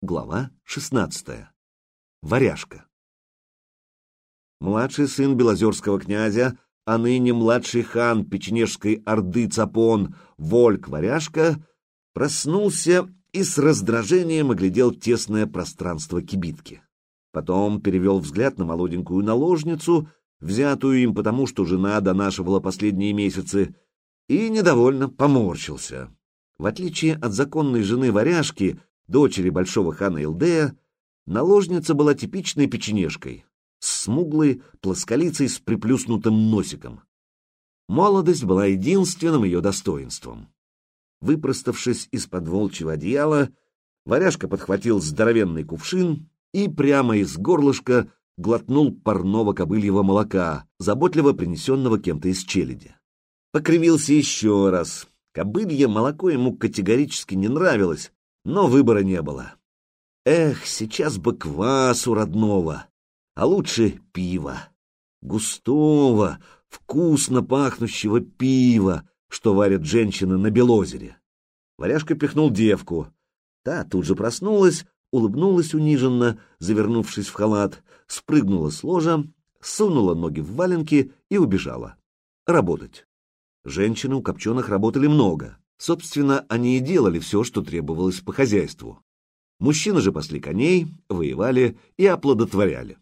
Глава 16. Варяжка. Младший сын Белозерского князя, а ныне младший хан Печенежской Орды Цапон, Вольк Варяжка, проснулся и с раздражением оглядел тесное пространство кибитки. Потом перевел взгляд на молоденькую наложницу, взятую им потому, что жена донашивала последние месяцы, и недовольно поморщился. В отличие от законной жены Варяжки, дочери большого хана Илдея, наложница была типичной печенежкой, смуглой плосколицей с приплюснутым носиком. Молодость была единственным ее достоинством. Выпроставшись из-под волчьего одеяла, варяжка подхватил здоровенный кувшин и прямо из горлышка глотнул парного кобыльего молока, заботливо принесенного кем-то из челяди. Покривился еще раз. Кобылье молоко ему категорически не нравилось, но выбора не было. Эх, сейчас бы квасу родного, а лучше пива. Густого, вкусно пахнущего пива, что варят женщины на Белозере. Варяжка пихнул девку. Та тут же проснулась, улыбнулась униженно, завернувшись в халат, спрыгнула с ложа, сунула ноги в валенки и убежала. Работать. Женщины у копченых работали много. Собственно, они и делали все, что требовалось по хозяйству. Мужчины же пасли коней, воевали и оплодотворяли.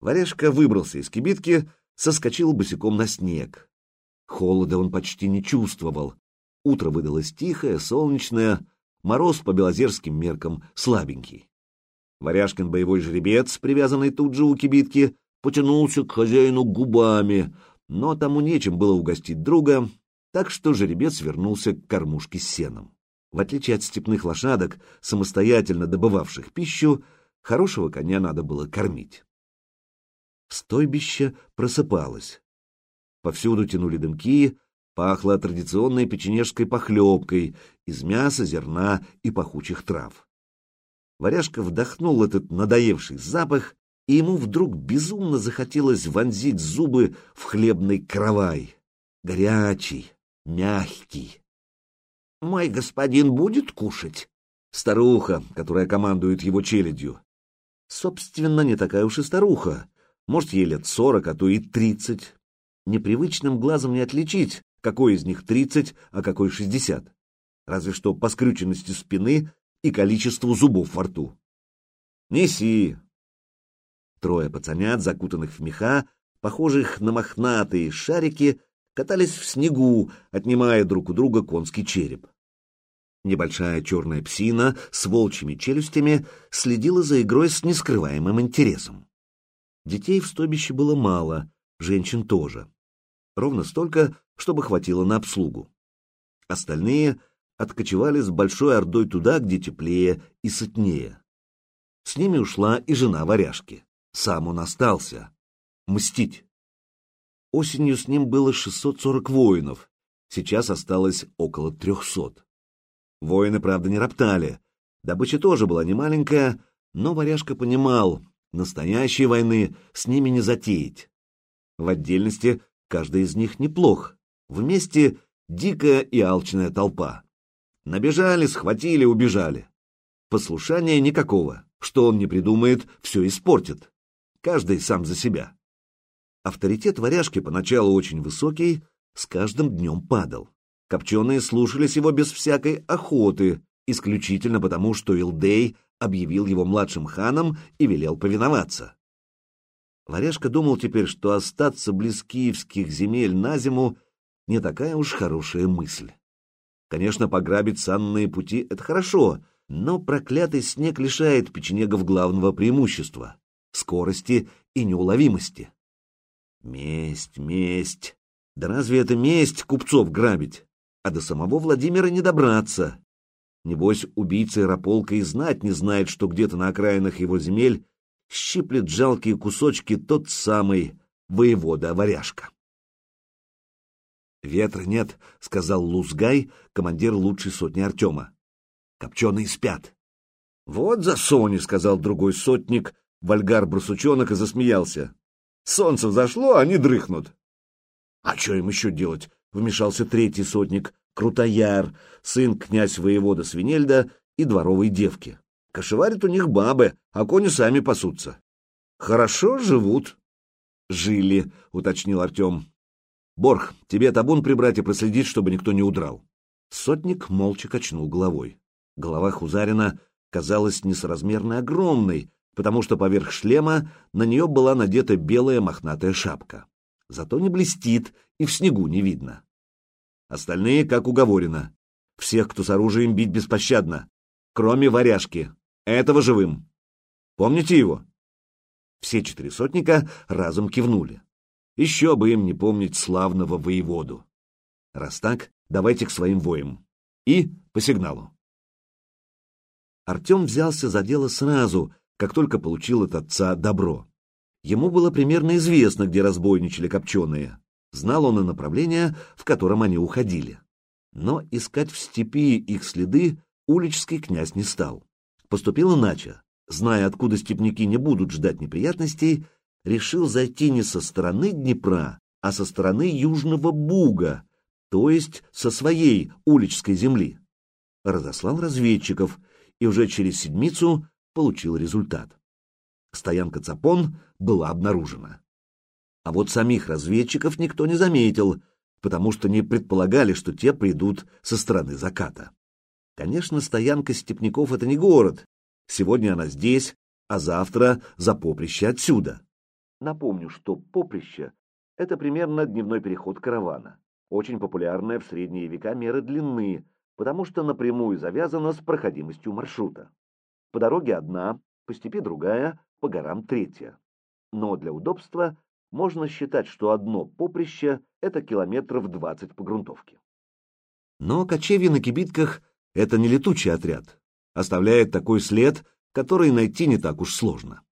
Варежка выбрался из кибитки, соскочил босиком на снег. Холода он почти не чувствовал. Утро выдалось тихое, солнечное, мороз по белозерским меркам слабенький. Варяжкин боевой жеребец, привязанный тут же у кибитки, потянулся к хозяину губами, но тому нечем было угостить друга, так что жеребец вернулся к кормушке с сеном. В отличие от степных лошадок, самостоятельно добывавших пищу, хорошего коня надо было кормить. Стойбище просыпалось. Повсюду тянули дымки, пахло традиционной печенежской похлебкой из мяса, зерна и пахучих трав. Варяжка вдохнул этот надоевший запах, и ему вдруг безумно захотелось вонзить зубы в хлебный каравай. Горячий, мягкий. «Мой господин будет кушать?» Старуха, которая командует его челядью. Собственно, не такая уж и старуха. Может, ей лет сорок, а то и тридцать. Непривычным глазом не отличить, какой из них тридцать, а какой шестьдесят. Разве что по скрюченности спины и количеству зубов во рту. «Неси!» Трое пацанят, закутанных в меха, похожих на мохнатые шарики, катались в снегу, отнимая друг у друга конский череп. Небольшая черная псина с волчьими челюстями следила за игрой с нескрываемым интересом. Детей в стойбище было мало, женщин тоже. Ровно столько, чтобы хватило на обслугу. Остальные откочевали с большой ордой туда, где теплее и сытнее. С ними ушла и жена варяжки. Сам он остался. Мстить. Осенью с ним было 640 воинов, сейчас осталось около 300. Воины, правда, не роптали. Добыча тоже была немаленькая, но варяжка понимал, настоящей войны с ними не затеять. В отдельности каждый из них неплох, вместе дикая и алчная толпа. Набежали, схватили, убежали. Послушания никакого. Что он не придумает, все испортит. Каждый сам за себя. Авторитет варяжки поначалу очень высокий, с каждым днем падал. Копченые слушались его без всякой охоты, исключительно потому, что Илдей объявил его младшим ханом и велел повиноваться. Варяжка думал теперь, что остаться близ киевских земель на зиму не такая уж хорошая мысль. Конечно, пограбить санные пути — это хорошо, но проклятый снег лишает печенегов главного преимущества — скорости и неуловимости. Месть, месть. Да разве это месть купцов грабить? А до самого Владимира не добраться. Небось, убийца Ярополка и знать не знает, что где-то на окраинах его земель щиплет жалкие кусочки тот самый воевода-варяжка. «Ветра нет», — сказал Лузгай, командир лучшей сотни Артема. «Копченые спят». «Вот за Сони», — сказал другой сотник, вальгар-брусучонок, и засмеялся. Солнце взошло, а они дрыхнут. — А что им еще делать? — вмешался третий сотник, Крутояр, сын князь воевода Свинельда и дворовой девки. Кошеварят у них бабы, а кони сами пасутся. Хорошо живут. Жили, уточнил Артем. Борг, тебе табун прибрать и проследить, чтобы никто не удрал. Сотник молча качнул головой. Голова Хузарина казалась несоразмерно огромной, потому что поверх шлема на нее была надета белая мохнатая шапка. Зато не блестит и в снегу не видно. Остальные, как уговорено. Всех, кто с оружием, бить беспощадно. Кроме варяжки. Этого живым. Помните его? Все четыре сотника разом кивнули. Еще бы им не помнить славного воеводу. Раз так, давайте к своим воям. И по сигналу. Артем взялся за дело сразу, как только получил от отца добро. Ему было примерно известно, где разбойничали копченые. Знал он и направление, в котором они уходили. Но искать в степи их следы уличский князь не стал. Поступил иначе. Зная, откуда степняки не будут ждать неприятностей, решил зайти не со стороны Днепра, а со стороны Южного Буга, то есть со своей уличской земли. Разослал разведчиков и уже через седмицу получил результат. Стоянка Цапон была обнаружена. А вот самих разведчиков никто не заметил, потому что не предполагали, что те придут со стороны заката. Конечно, стоянка степняков — это не город. Сегодня она здесь, а завтра за поприще отсюда. Напомню, что поприще — это примерно дневной переход каравана, очень популярная в средние века мера длины, потому что напрямую завязана с проходимостью маршрута. По дороге одна, по степи другая, по горам третья. Но для удобства можно считать, что одно поприще — это километров 20 по грунтовке. Но кочевье на кибитках — это не летучий отряд, оставляет такой след, который найти не так уж сложно.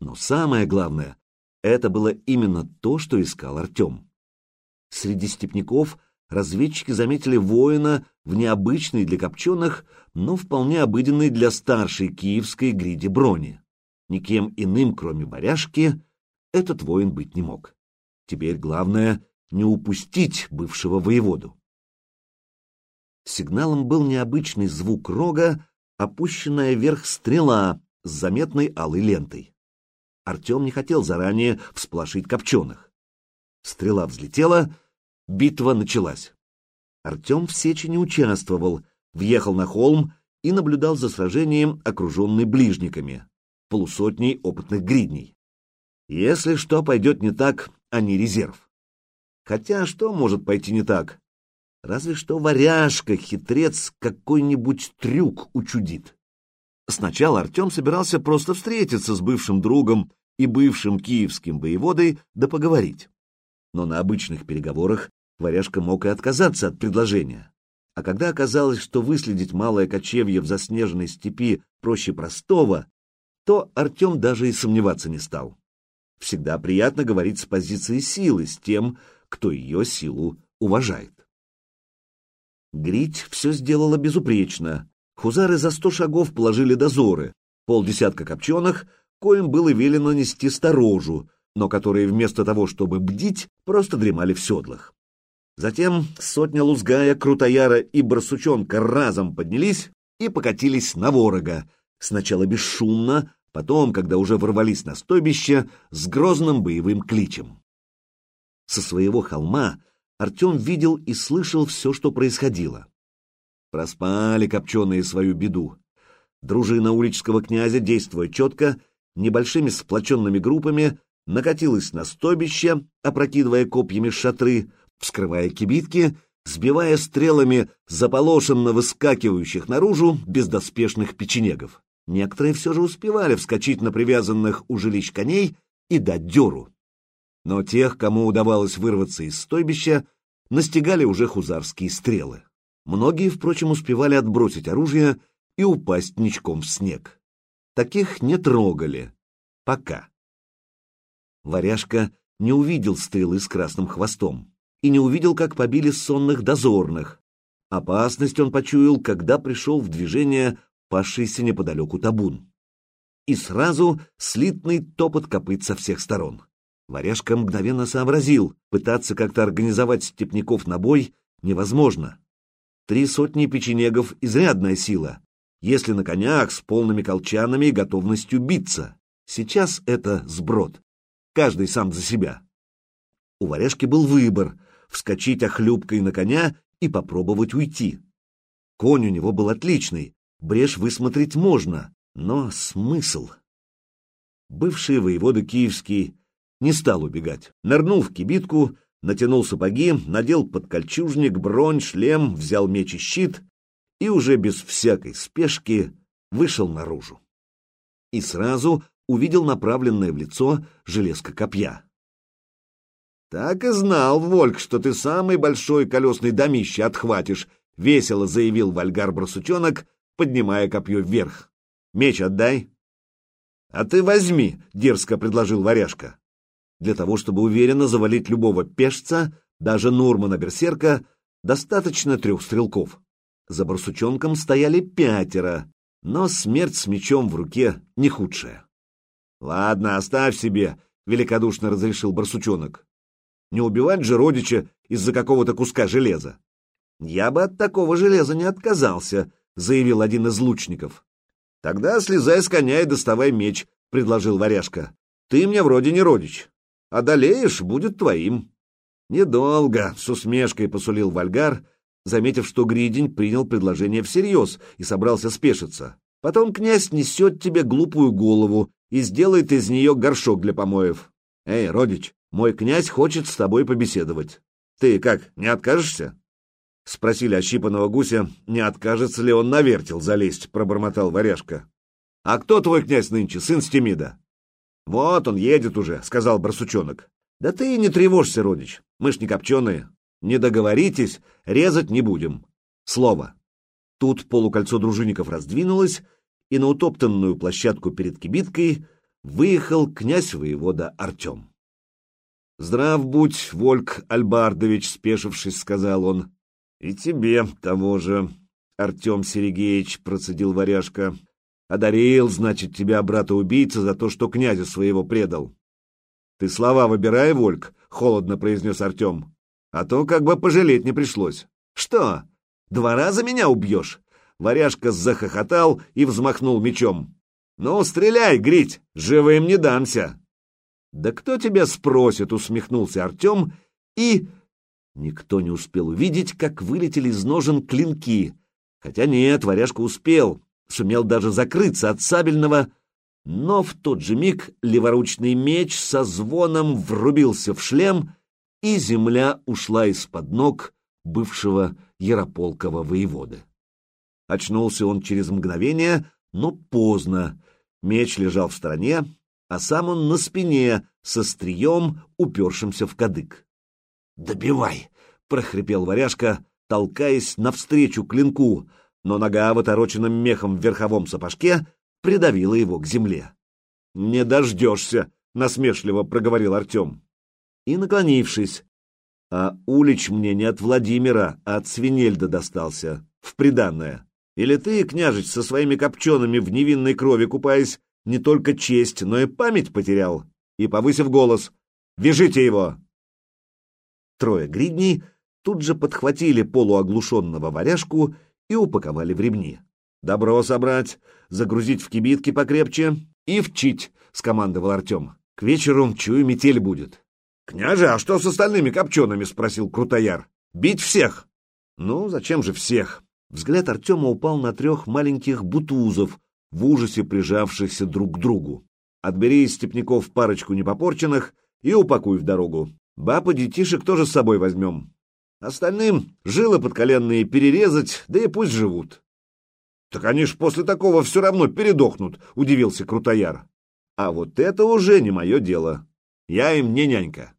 Но самое главное, это было именно то, что искал Артем. Среди степняков разведчики заметили воина в необычной для копченых, но вполне обыденной для старшей киевской гриде брони. Никем иным, кроме баряшки, этот воин быть не мог. Теперь главное — не упустить бывшего воеводу. Сигналом был необычный звук рога, опущенная вверх стрела с заметной алой лентой. Артем не хотел заранее всполошить копченых. Стрела взлетела, битва началась. Артем в сече не участвовал, въехал на холм и наблюдал за сражением, окруженный ближниками, полусотней опытных гридней. Если что пойдет не так, они резерв. Хотя что может пойти не так? Разве что варяжка, хитрец, какой-нибудь трюк учудит. Сначала Артем собирался просто встретиться с бывшим другом и бывшим киевским воеводой да поговорить. Но на обычных переговорах Варяжка мог и отказаться от предложения. А когда оказалось, что выследить малое кочевье в заснеженной степи проще простого, то Артем даже и сомневаться не стал. Всегда приятно говорить с позиции силы с тем, кто ее силу уважает. Грить все сделала безупречно, Хузары за сто шагов положили дозоры, полдесятка копченых, коим было велено нести сторожу, но которые вместо того, чтобы бдить, просто дремали в седлах. Затем сотня лузгая, крутояра и барсучонка разом поднялись и покатились на ворога, сначала бесшумно, потом, когда уже ворвались на стойбище, с грозным боевым кличем. Со своего холма Артем видел и слышал все, что происходило. Проспали копченые свою беду. Дружина уличского князя, действуя четко, небольшими сплоченными группами, накатилась на стойбище, опрокидывая копьями шатры, вскрывая кибитки, сбивая стрелами заполошенно выскакивающих наружу бездоспешных печенегов. Некоторые все же успевали вскочить на привязанных у жилищ коней и дать дёру. Но тех, кому удавалось вырваться из стойбища, настигали уже хузарские стрелы. Многие, впрочем, успевали отбросить оружие и упасть ничком в снег. Таких не трогали. Пока. Варяжка не увидел стрелы с красным хвостом и не увидел, как побили сонных дозорных. Опасность он почуял, когда пришел в движение пасшийся неподалеку табун. И сразу слитный топот копыт со всех сторон. Варяжка мгновенно сообразил, пытаться как-то организовать степняков на бой невозможно. Три сотни печенегов — изрядная сила, если на конях с полными колчанами и готовностью биться. Сейчас это сброд. Каждый сам за себя. У варяжки был выбор — вскочить охлюбкой на коня и попробовать уйти. Конь у него был отличный, брешь высмотреть можно, но смысл? Бывший воевода киевский не стал убегать. Нырнул в кибитку, натянул сапоги, надел подкольчужник, бронь, шлем, взял меч и щит и уже без всякой спешки вышел наружу. И сразу увидел направленное в лицо железко копья. «Так и знал, Вольк, что ты самый большой колесный домище отхватишь», — весело заявил Вальгар-брасучонок, поднимая копье вверх. «Меч отдай». «А ты возьми», — дерзко предложил варяжка. Для того, чтобы уверенно завалить любого пешца, даже Нурмана-берсерка, достаточно трех стрелков. За барсучонком стояли пятеро, но смерть с мечом в руке не худшая. «Ладно, оставь себе», — великодушно разрешил барсучонок. «Не убивать же родича из-за какого-то куска железа». «Я бы от такого железа не отказался», — заявил один из лучников. «Тогда слезай с коня и доставай меч», — предложил варяжка. «Ты мне вроде не родич. Одолеешь — будет твоим». «Недолго», — с усмешкой посулил Вальгар, заметив, что Гридень принял предложение всерьез и собрался спешиться. Потом князь несет тебе глупую голову и сделает из нее горшок для помоев. Эй, родич, мой князь хочет с тобой побеседовать. Ты как, не откажешься? Спросили ощипанного гуся, не откажется ли он на вертел залезть, пробормотал варяжка. А кто твой князь нынче, сын Стемида? Вот он едет уже, сказал барсучонок. Да ты не тревожься, родич, мы ж не копченые. Не договоритесь, резать не будем. Слово. Тут полукольцо дружинников раздвинулось, и на утоптанную площадку перед кибиткой выехал князь-воевода Артем. «Здрав будь, Вольк Альбардович», — спешившись, сказал он. «И тебе того же, Артем Сергеевич», — процедил варяжка. «Одарил, значит, тебя, брата-убийца, за то, что князя своего предал». «Ты слова выбирай, Вольк», — холодно произнес Артем. А то как бы пожалеть не пришлось. Что, два раза меня убьешь? Варяжка захохотал и взмахнул мечом. Ну, стреляй, Грить, живым не дамся. Да кто тебя спросит, усмехнулся Артем и... Никто не успел увидеть, как вылетели из ножен клинки. Хотя нет, варяжка успел, сумел даже закрыться от сабельного, но в тот же миг леворучный меч со звоном врубился в шлем — и земля ушла из-под ног бывшего Ярополкова воеводы. Очнулся он через мгновение, но поздно. Меч лежал в стороне, а сам он на спине, со стрием, упершимся в кадык. «Добивай!» — прохрипел варяжка, толкаясь навстречу клинку, но нога в отороченном мехом в верховом сапожке придавила его к земле. «Не дождешься!» — насмешливо проговорил Артем и наклонившись. А улич мне не от Владимира, а от Свинельда достался, в приданное. Или ты, княжич, со своими копчеными в невинной крови купаясь, не только честь, но и память потерял? И, повысив голос, «Вяжите его!» Трое гридней тут же подхватили полуоглушенного варяжку и упаковали в ремни. «Добро собрать, загрузить в кибитки покрепче и вчить», — скомандовал Артем. «К вечеру, чую, метель будет. «Княже, а что с остальными копчеными?» — спросил Крутояр. «Бить всех!» «Ну, зачем же всех?» Взгляд Артема упал на трех маленьких бутузов, в ужасе прижавшихся друг к другу. «Отбери из степняков парочку непопорченных и упакуй в дорогу. Баб и детишек тоже с собой возьмем. Остальным жилы подколенные перерезать, да и пусть живут». «Так они ж после такого все равно передохнут», — удивился Крутояр. «А вот это уже не мое дело. Я им не нянька.